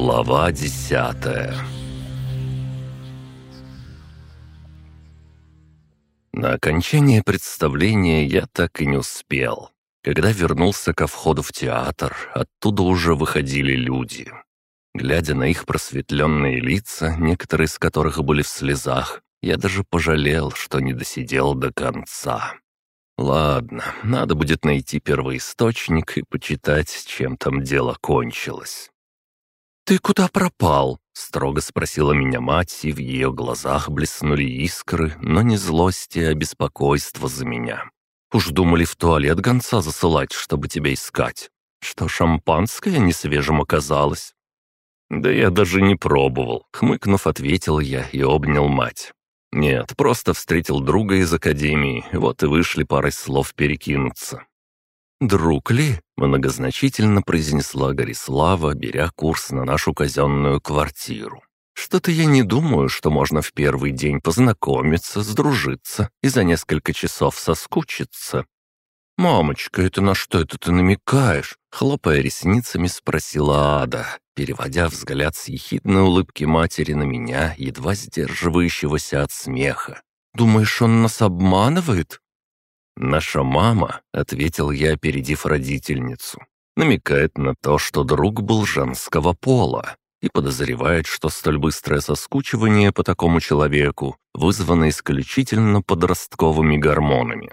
Глава десятая На окончание представления я так и не успел. Когда вернулся ко входу в театр, оттуда уже выходили люди. Глядя на их просветленные лица, некоторые из которых были в слезах, я даже пожалел, что не досидел до конца. Ладно, надо будет найти первоисточник и почитать, чем там дело кончилось. «Ты куда пропал?» — строго спросила меня мать, и в ее глазах блеснули искры, но не злости, а беспокойство за меня. «Уж думали в туалет гонца засылать, чтобы тебя искать. Что шампанское несвежим оказалось?» «Да я даже не пробовал», — хмыкнув, ответил я и обнял мать. «Нет, просто встретил друга из академии, вот и вышли парой слов перекинуться». «Друг ли?» — многозначительно произнесла Горислава, беря курс на нашу казенную квартиру. «Что-то я не думаю, что можно в первый день познакомиться, сдружиться и за несколько часов соскучиться». «Мамочка, это на что это ты намекаешь?» — хлопая ресницами спросила Ада, переводя взгляд с ехидной улыбки матери на меня, едва сдерживающегося от смеха. «Думаешь, он нас обманывает?» «Наша мама», — ответил я, опередив родительницу, намекает на то, что друг был женского пола и подозревает, что столь быстрое соскучивание по такому человеку вызвано исключительно подростковыми гормонами.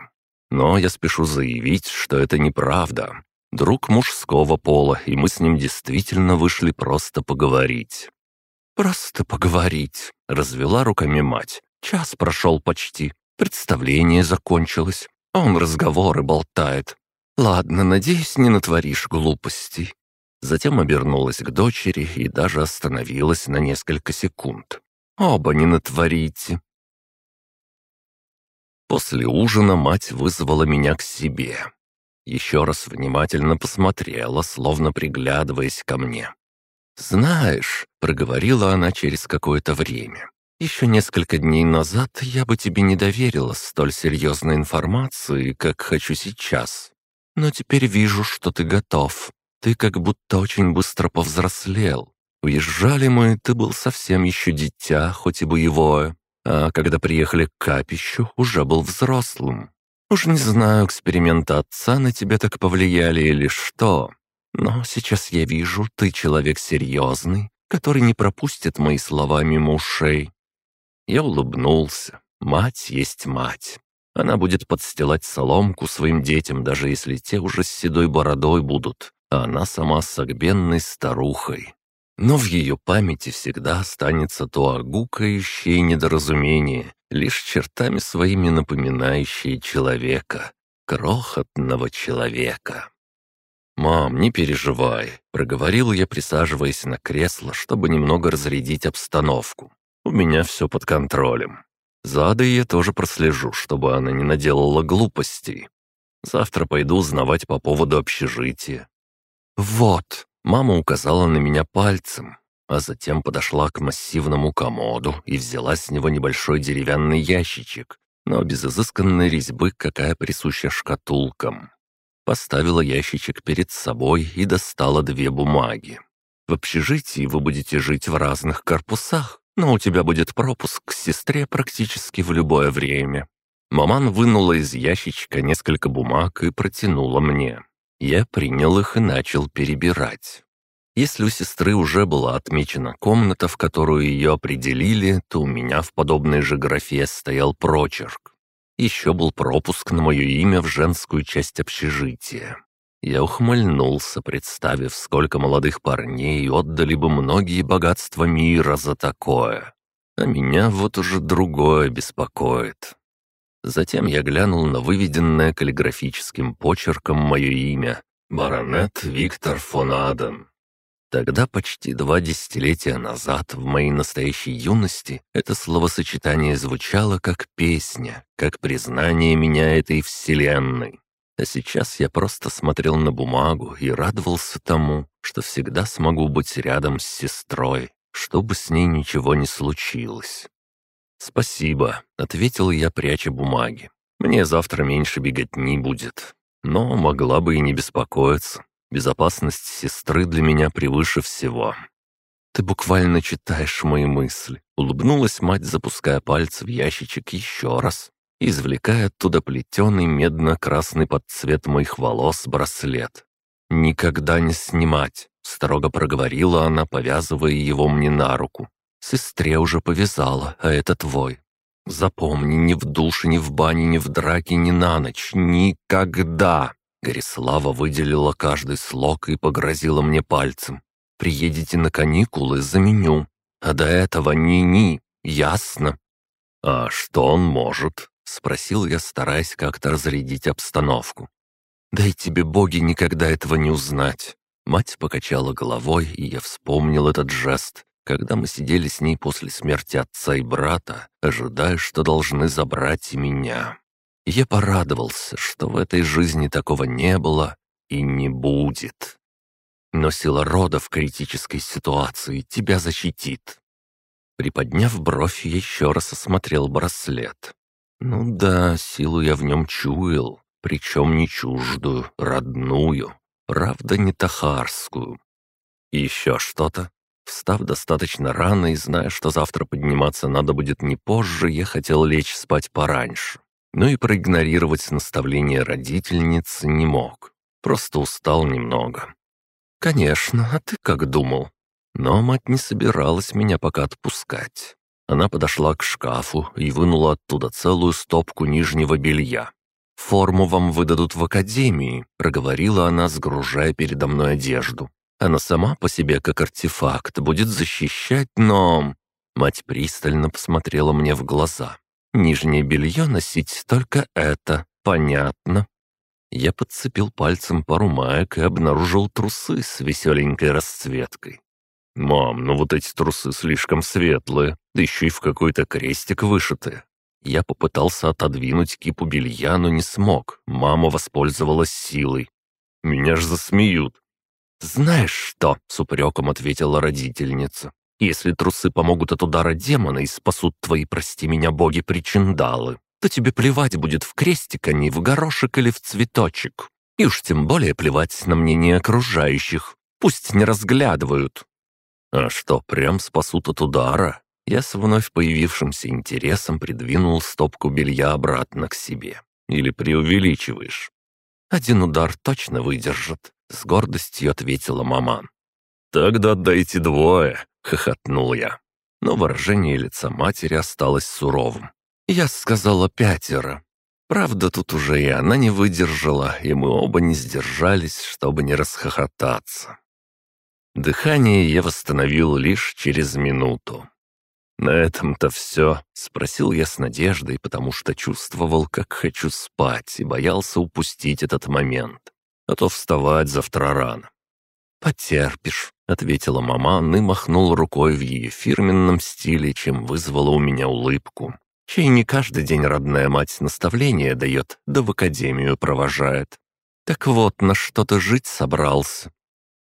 Но я спешу заявить, что это неправда. Друг мужского пола, и мы с ним действительно вышли просто поговорить. «Просто поговорить», — развела руками мать. «Час прошел почти. Представление закончилось. Он разговоры болтает. Ладно, надеюсь, не натворишь глупостей». Затем обернулась к дочери и даже остановилась на несколько секунд. «Оба не натворите». После ужина мать вызвала меня к себе. Еще раз внимательно посмотрела, словно приглядываясь ко мне. «Знаешь», — проговорила она через какое-то время, еще несколько дней назад я бы тебе не доверила столь серьезной информации, как хочу сейчас. Но теперь вижу, что ты готов. Ты как будто очень быстро повзрослел. Уезжали мы, ты был совсем еще дитя, хоть и боевое. А когда приехали к капищу, уже был взрослым. Уж не знаю, эксперименты отца на тебя так повлияли или что. Но сейчас я вижу, ты человек серьезный, который не пропустит мои слова мимо ушей. Я улыбнулся. Мать есть мать. Она будет подстилать соломку своим детям, даже если те уже с седой бородой будут, а она сама согбенной старухой. Но в ее памяти всегда останется то огукающее недоразумение, лишь чертами своими напоминающее человека, крохотного человека. «Мам, не переживай», — проговорил я, присаживаясь на кресло, чтобы немного разрядить обстановку. У меня все под контролем. За Адой я тоже прослежу, чтобы она не наделала глупостей. Завтра пойду узнавать по поводу общежития». «Вот», — мама указала на меня пальцем, а затем подошла к массивному комоду и взяла с него небольшой деревянный ящичек, но без изысканной резьбы, какая присуща шкатулкам. Поставила ящичек перед собой и достала две бумаги. В общежитии вы будете жить в разных корпусах, но у тебя будет пропуск к сестре практически в любое время». Маман вынула из ящичка несколько бумаг и протянула мне. Я принял их и начал перебирать. Если у сестры уже была отмечена комната, в которую ее определили, то у меня в подобной же графе стоял прочерк. Еще был пропуск на мое имя в женскую часть общежития. Я ухмыльнулся, представив, сколько молодых парней отдали бы многие богатства мира за такое. А меня вот уже другое беспокоит. Затем я глянул на выведенное каллиграфическим почерком мое имя — баронет Виктор фон Аден. Тогда, почти два десятилетия назад, в моей настоящей юности, это словосочетание звучало как песня, как признание меня этой вселенной. А сейчас я просто смотрел на бумагу и радовался тому, что всегда смогу быть рядом с сестрой, чтобы с ней ничего не случилось. «Спасибо», — ответил я, пряча бумаги. «Мне завтра меньше бегать не будет. Но могла бы и не беспокоиться. Безопасность сестры для меня превыше всего». «Ты буквально читаешь мои мысли», — улыбнулась мать, запуская пальцы в ящичек еще раз, извлекая оттуда плетеный медно-красный под цвет моих волос браслет. «Никогда не снимать», — строго проговорила она, повязывая его мне на руку. «Сестре уже повязала, а это твой. Запомни, ни в душе, ни в бане, ни в драке, ни на ночь. Никогда!» Горислава выделила каждый слог и погрозила мне пальцем. «Приедете на каникулы, заменю. А до этого ни-ни, ясно?» «А что он может?» — спросил я, стараясь как-то разрядить обстановку. «Дай тебе боги никогда этого не узнать». Мать покачала головой, и я вспомнил этот жест, когда мы сидели с ней после смерти отца и брата, ожидая, что должны забрать и меня. я порадовался, что в этой жизни такого не было и не будет. Но сила рода в критической ситуации тебя защитит. Приподняв бровь, я еще раз осмотрел браслет. Ну да, силу я в нем чуял, причем не чуждую, родную, правда не тахарскую. Еще что-то? Встав достаточно рано и зная, что завтра подниматься надо будет не позже, я хотел лечь спать пораньше. Но и проигнорировать наставление родительницы не мог. Просто устал немного. «Конечно, а ты как думал?» Но мать не собиралась меня пока отпускать. Она подошла к шкафу и вынула оттуда целую стопку нижнего белья. «Форму вам выдадут в академии», — проговорила она, сгружая передо мной одежду. Она сама по себе как артефакт будет защищать, но...» Мать пристально посмотрела мне в глаза. «Нижнее белье носить только это, понятно?» Я подцепил пальцем пару маек и обнаружил трусы с веселенькой расцветкой. «Мам, ну вот эти трусы слишком светлые, да еще и в какой-то крестик вышиты». Я попытался отодвинуть кипу белья, но не смог. Мама воспользовалась силой. «Меня ж засмеют. «Знаешь что?» — с упреком ответила родительница. «Если трусы помогут от удара демона и спасут твои, прости меня, боги, причиндалы, то тебе плевать будет в крестик, а не в горошек или в цветочек. И уж тем более плевать на мнение окружающих. Пусть не разглядывают». «А что, прям спасут от удара?» Я с вновь появившимся интересом придвинул стопку белья обратно к себе. «Или преувеличиваешь?» «Один удар точно выдержит», — с гордостью ответила мама. «Тогда дайте двое», — хохотнул я. Но выражение лица матери осталось суровым. Я сказала пятеро. Правда, тут уже и она не выдержала, и мы оба не сдержались, чтобы не расхохотаться. Дыхание я восстановил лишь через минуту. «На этом-то все», — спросил я с надеждой, потому что чувствовал, как хочу спать, и боялся упустить этот момент а то вставать завтра рано». «Потерпишь», — ответила маман и махнул рукой в ее фирменном стиле, чем вызвала у меня улыбку. Чей не каждый день родная мать наставления дает, да в академию провожает. Так вот, на что-то жить собрался.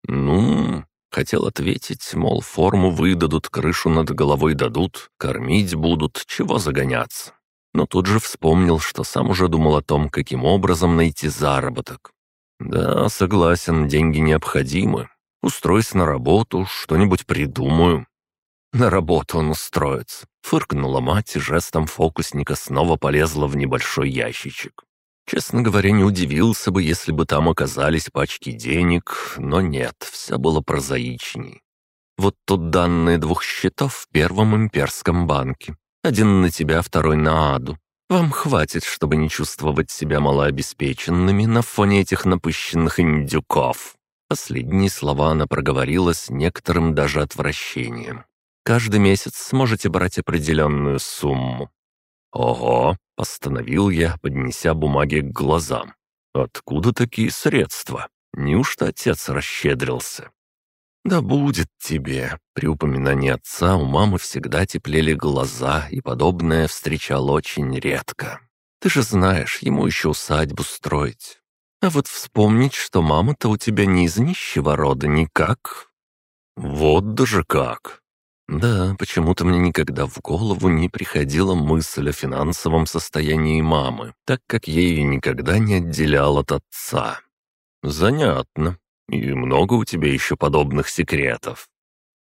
Ну, хотел ответить, мол, форму выдадут, крышу над головой дадут, кормить будут, чего загоняться. Но тут же вспомнил, что сам уже думал о том, каким образом найти заработок. «Да, согласен, деньги необходимы. Устроюсь на работу, что-нибудь придумаю». «На работу он устроится», — фыркнула мать и жестом фокусника снова полезла в небольшой ящичек. Честно говоря, не удивился бы, если бы там оказались пачки денег, но нет, все было прозаичней. Вот тут данные двух счетов в Первом имперском банке. Один на тебя, второй на Аду. Вам хватит, чтобы не чувствовать себя малообеспеченными на фоне этих напыщенных индюков». Последние слова она проговорила с некоторым даже отвращением. «Каждый месяц сможете брать определенную сумму». «Ого!» — постановил я, поднеся бумаги к глазам. «Откуда такие средства? Неужто отец расщедрился?» «Да будет тебе!» При упоминании отца у мамы всегда теплели глаза, и подобное встречал очень редко. «Ты же знаешь, ему еще усадьбу строить. А вот вспомнить, что мама-то у тебя не из нищего рода никак». «Вот даже как!» Да, почему-то мне никогда в голову не приходила мысль о финансовом состоянии мамы, так как я ее никогда не отделял от отца. Занятно. И много у тебя еще подобных секретов?»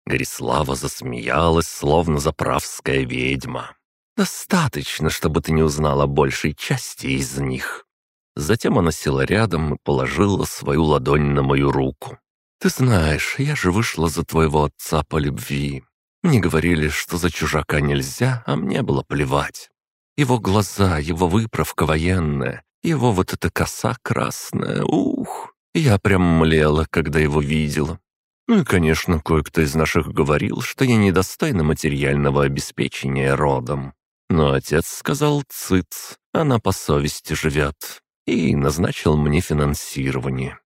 Горислава засмеялась, словно заправская ведьма. «Достаточно, чтобы ты не узнала большей части из них». Затем она села рядом и положила свою ладонь на мою руку. «Ты знаешь, я же вышла за твоего отца по любви. Мне говорили, что за чужака нельзя, а мне было плевать. Его глаза, его выправка военная, его вот эта коса красная, ух! Я прям млела, когда его видела. Ну и, конечно, кое-кто из наших говорил, что я недостойна материального обеспечения родом. Но отец сказал «цыц», она по совести живет, и назначил мне финансирование.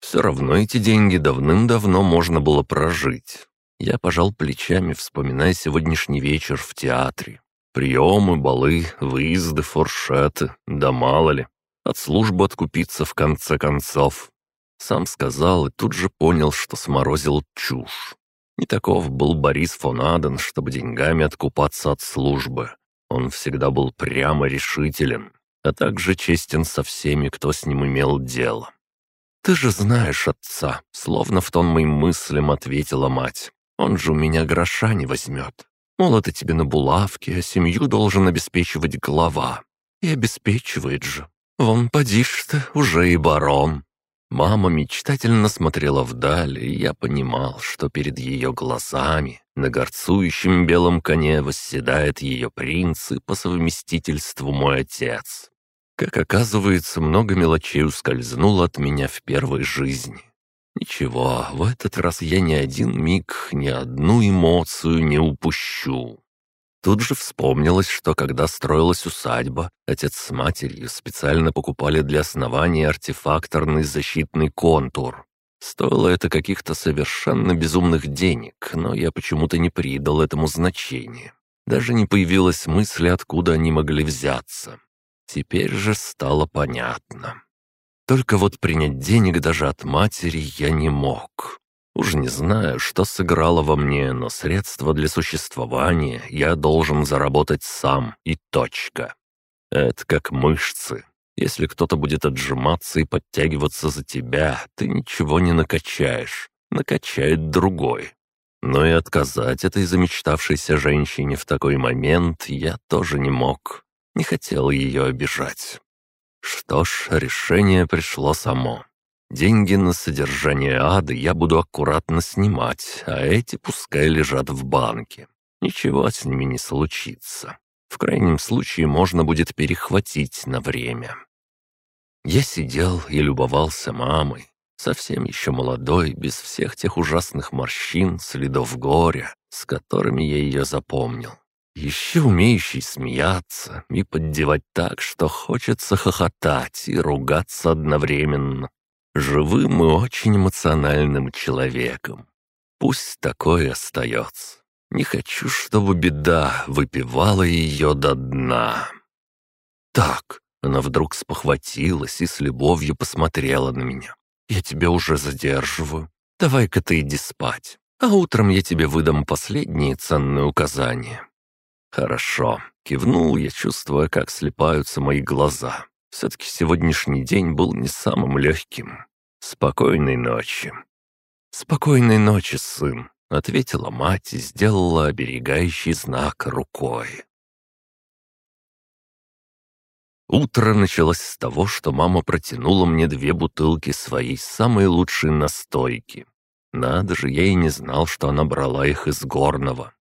Все равно эти деньги давным-давно можно было прожить. Я пожал плечами, вспоминая сегодняшний вечер в театре. Приемы, балы, выезды, фуршеты, да мало ли. От службы откупиться в конце концов. Сам сказал и тут же понял, что сморозил чушь. Не таков был Борис фон Аден, чтобы деньгами откупаться от службы. Он всегда был прямо решителен, а также честен со всеми, кто с ним имел дело. «Ты же знаешь отца», — словно в тон моим мыслям ответила мать. «Он же у меня гроша не возьмет. Мол, это тебе на булавке, а семью должен обеспечивать глава. И обеспечивает же. Вон, поди ты, уже и барон». Мама мечтательно смотрела вдаль, и я понимал, что перед ее глазами на горцующем белом коне восседает ее принц и по совместительству мой отец. Как оказывается, много мелочей ускользнуло от меня в первой жизни. Ничего, в этот раз я ни один миг, ни одну эмоцию не упущу. Тут же вспомнилось, что когда строилась усадьба, отец с матерью специально покупали для основания артефакторный защитный контур. Стоило это каких-то совершенно безумных денег, но я почему-то не придал этому значения. Даже не появилась мысли, откуда они могли взяться. Теперь же стало понятно. Только вот принять денег даже от матери я не мог. Уж не знаю, что сыграло во мне, но средства для существования я должен заработать сам и точка. Это как мышцы. Если кто-то будет отжиматься и подтягиваться за тебя, ты ничего не накачаешь. Накачает другой. Но и отказать этой замечтавшейся женщине в такой момент я тоже не мог. Не хотел ее обижать. Что ж, решение пришло само. Деньги на содержание ада я буду аккуратно снимать, а эти пускай лежат в банке. Ничего с ними не случится. В крайнем случае можно будет перехватить на время. Я сидел и любовался мамой, совсем еще молодой, без всех тех ужасных морщин, следов горя, с которыми я ее запомнил. Еще умеющий смеяться и поддевать так, что хочется хохотать и ругаться одновременно. Живым и очень эмоциональным человеком. Пусть такое остается. Не хочу, чтобы беда выпивала ее до дна. Так, она вдруг спохватилась и с любовью посмотрела на меня. «Я тебя уже задерживаю. Давай-ка ты иди спать, а утром я тебе выдам последние ценные указания. «Хорошо», — кивнул я, чувствуя, как слепаются мои глаза. Все-таки сегодняшний день был не самым легким. Спокойной ночи. «Спокойной ночи, сын», — ответила мать и сделала оберегающий знак рукой. Утро началось с того, что мама протянула мне две бутылки своей самой лучшей настойки. Надо же, я и не знал, что она брала их из горного.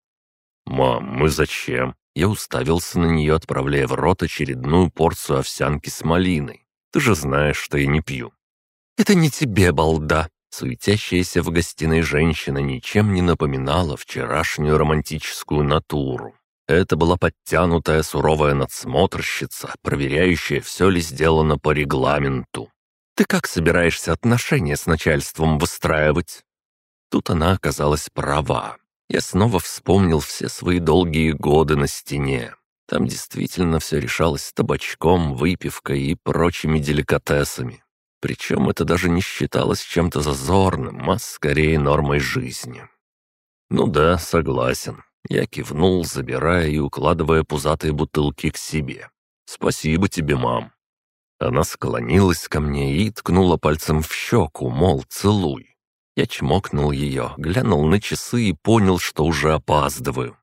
«Мам, мы зачем?» Я уставился на нее, отправляя в рот очередную порцию овсянки с малиной. «Ты же знаешь, что я не пью». «Это не тебе, балда!» Суетящаяся в гостиной женщина ничем не напоминала вчерашнюю романтическую натуру. Это была подтянутая суровая надсмотрщица, проверяющая, все ли сделано по регламенту. «Ты как собираешься отношения с начальством выстраивать?» Тут она оказалась права. Я снова вспомнил все свои долгие годы на стене. Там действительно все решалось табачком, выпивкой и прочими деликатесами. Причем это даже не считалось чем-то зазорным, а скорее нормой жизни. «Ну да, согласен». Я кивнул, забирая и укладывая пузатые бутылки к себе. «Спасибо тебе, мам». Она склонилась ко мне и ткнула пальцем в щеку, мол, целуй. Я чмокнул ее, глянул на часы и понял, что уже опаздываю.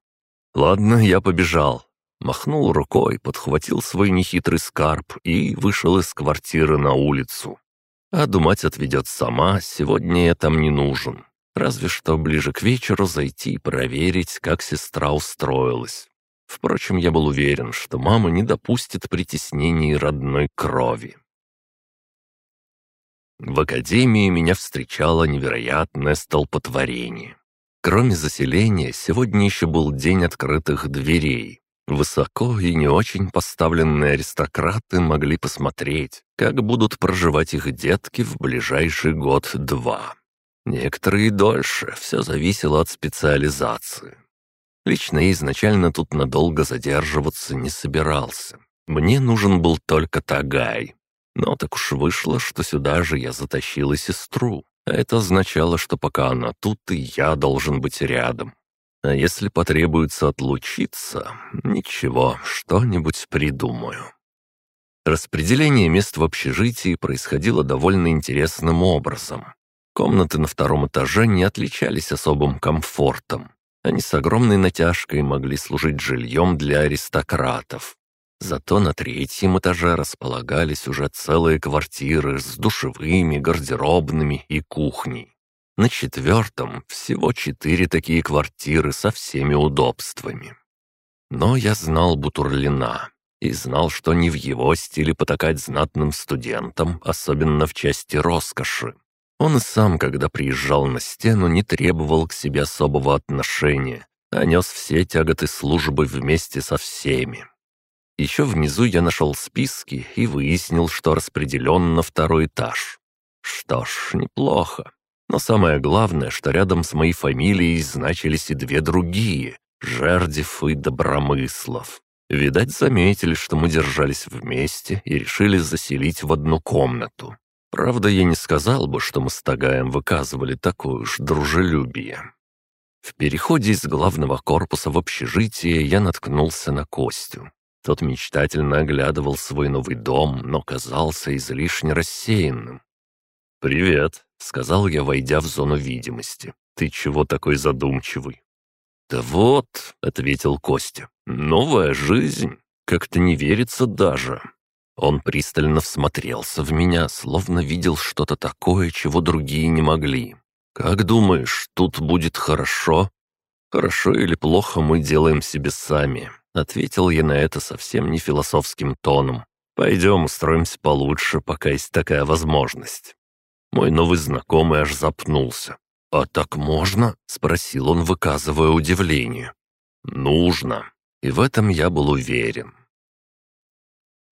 «Ладно, я побежал». Махнул рукой, подхватил свой нехитрый скарб и вышел из квартиры на улицу. А думать отведет сама, сегодня я там не нужен. Разве что ближе к вечеру зайти и проверить, как сестра устроилась. Впрочем, я был уверен, что мама не допустит притеснений родной крови. В академии меня встречало невероятное столпотворение. Кроме заселения, сегодня еще был день открытых дверей. Высоко и не очень поставленные аристократы могли посмотреть, как будут проживать их детки в ближайший год-два. Некоторые дольше, все зависело от специализации. Лично я изначально тут надолго задерживаться не собирался. Мне нужен был только Тагай. Но так уж вышло, что сюда же я затащил и сестру. Это означало, что пока она тут, и я должен быть рядом. А если потребуется отлучиться, ничего, что-нибудь придумаю. Распределение мест в общежитии происходило довольно интересным образом. Комнаты на втором этаже не отличались особым комфортом. Они с огромной натяжкой могли служить жильем для аристократов. Зато на третьем этаже располагались уже целые квартиры с душевыми, гардеробными и кухней. На четвертом всего четыре такие квартиры со всеми удобствами. Но я знал Бутурлина и знал, что не в его стиле потакать знатным студентам, особенно в части роскоши. Он и сам, когда приезжал на стену, не требовал к себе особого отношения, а нес все тяготы службы вместе со всеми. Еще внизу я нашел списки и выяснил, что распределен на второй этаж. Что ж, неплохо. Но самое главное, что рядом с моей фамилией значились и две другие — Жердев и Добромыслов. Видать, заметили, что мы держались вместе и решили заселить в одну комнату. Правда, я не сказал бы, что мы с Тагаем выказывали такое уж дружелюбие. В переходе из главного корпуса в общежитие я наткнулся на Костю. Тот мечтательно оглядывал свой новый дом, но казался излишне рассеянным. «Привет», — сказал я, войдя в зону видимости. «Ты чего такой задумчивый?» «Да вот», — ответил Костя, — «новая жизнь. Как-то не верится даже». Он пристально всмотрелся в меня, словно видел что-то такое, чего другие не могли. «Как думаешь, тут будет хорошо?» «Хорошо или плохо мы делаем себе сами. Ответил я на это совсем не философским тоном. «Пойдем, устроимся получше, пока есть такая возможность». Мой новый знакомый аж запнулся. «А так можно?» — спросил он, выказывая удивление. «Нужно». И в этом я был уверен.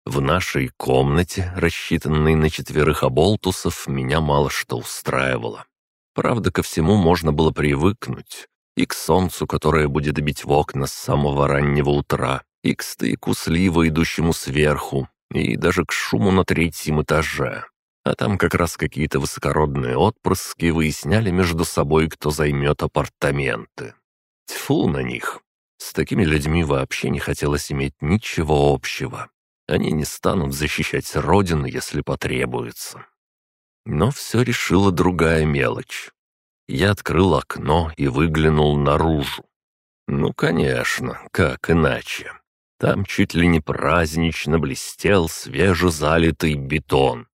В нашей комнате, рассчитанной на четверых оболтусов, меня мало что устраивало. Правда, ко всему можно было привыкнуть и к солнцу, которое будет бить в окна с самого раннего утра, и к стыку слива, идущему сверху, и даже к шуму на третьем этаже. А там как раз какие-то высокородные отпрыски выясняли между собой, кто займет апартаменты. Тьфу на них. С такими людьми вообще не хотелось иметь ничего общего. Они не станут защищать родину, если потребуется. Но все решила другая мелочь. Я открыл окно и выглянул наружу. Ну, конечно, как иначе. Там чуть ли не празднично блестел свежезалитый бетон.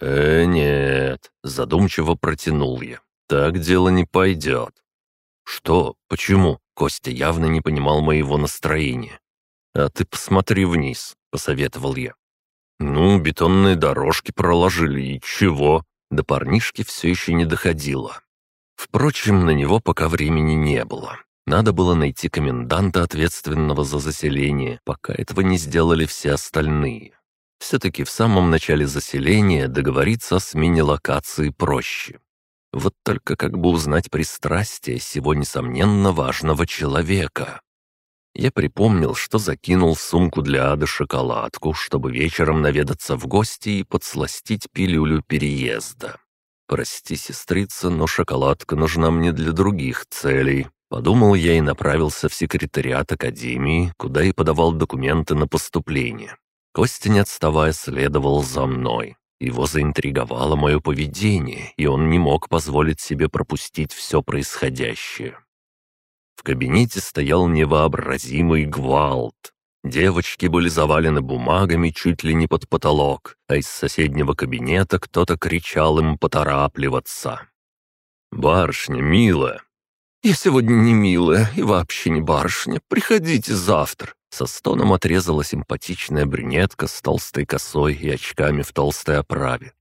«Э, нет», — задумчиво протянул я. «Так дело не пойдет». «Что? Почему?» — Костя явно не понимал моего настроения. «А ты посмотри вниз», — посоветовал я. «Ну, бетонные дорожки проложили, и чего?» До парнишки все еще не доходило. Впрочем, на него пока времени не было. Надо было найти коменданта, ответственного за заселение, пока этого не сделали все остальные. Все-таки в самом начале заселения договориться о смене локации проще. Вот только как бы узнать пристрастие сего, несомненно, важного человека. Я припомнил, что закинул в сумку для Ады шоколадку, чтобы вечером наведаться в гости и подсластить пилюлю переезда. «Прости, сестрица, но шоколадка нужна мне для других целей», Подумал я и направился в секретариат академии, куда и подавал документы на поступление. Костя, не отставая, следовал за мной. Его заинтриговало мое поведение, и он не мог позволить себе пропустить все происходящее. В кабинете стоял невообразимый гвалт. Девочки были завалены бумагами чуть ли не под потолок, а из соседнего кабинета кто-то кричал им поторапливаться. «Барышня, милая!» «Я сегодня не милая и вообще не барышня. Приходите завтра!» Со стоном отрезала симпатичная брюнетка с толстой косой и очками в толстой оправе.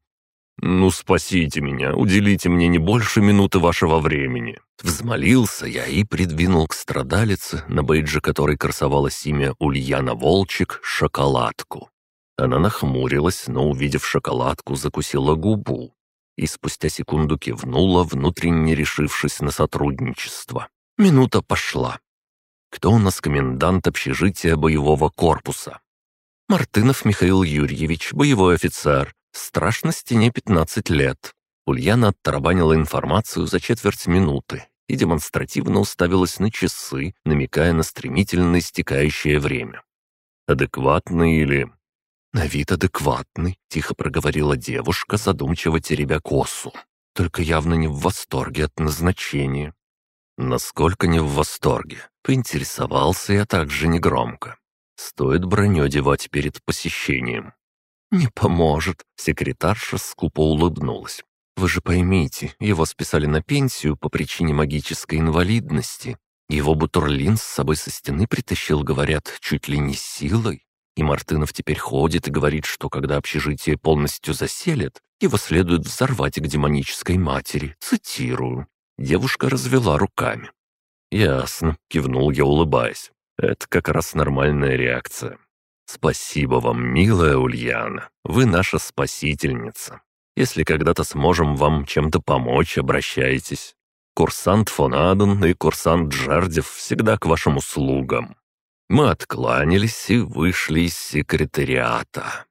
«Ну, спасите меня, уделите мне не больше минуты вашего времени». Взмолился я и придвинул к страдалице, на бейдже которой красовалось имя Ульяна Волчек, шоколадку. Она нахмурилась, но, увидев шоколадку, закусила губу и спустя секунду кивнула, внутренне решившись на сотрудничество. Минута пошла. Кто у нас комендант общежития боевого корпуса? Мартынов Михаил Юрьевич, боевой офицер. Страшно стене 15 лет. Ульяна оттарабанила информацию за четверть минуты и демонстративно уставилась на часы, намекая на стремительно истекающее время. Адекватный или «На вид адекватный», — тихо проговорила девушка, задумчиво теребя косу. «Только явно не в восторге от назначения». Насколько не в восторге, поинтересовался я также негромко. Стоит броню одевать перед посещением. «Не поможет», — секретарша скупо улыбнулась. «Вы же поймите, его списали на пенсию по причине магической инвалидности. Его Бутурлин с собой со стены притащил, говорят, чуть ли не силой. И Мартынов теперь ходит и говорит, что когда общежитие полностью заселят, его следует взорвать к демонической матери. Цитирую. Девушка развела руками. «Ясно», — кивнул я, улыбаясь. «Это как раз нормальная реакция. Спасибо вам, милая Ульяна. Вы наша спасительница. Если когда-то сможем вам чем-то помочь, обращайтесь. Курсант фон Аден и курсант Джардев всегда к вашим услугам». Мы откланялись и вышли из секретариата.